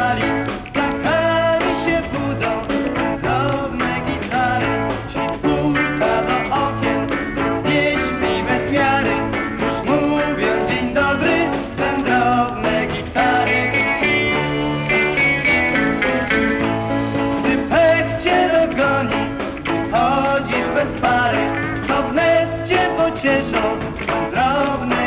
dali Ptakami się budzą Drobne gitary. Świtulka do okien Znieśli bez miary Już mówią dzień dobry Ten drobne gitary. Gdy pech cię dogoni Chodzisz bez pary. To wnet cię pocieszą Drobne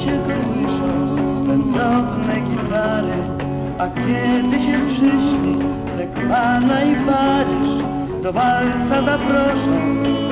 życie kołyszą wędrowne gitary, a kiedy się przyśni Sekwana i Paryż do walca zaproszą.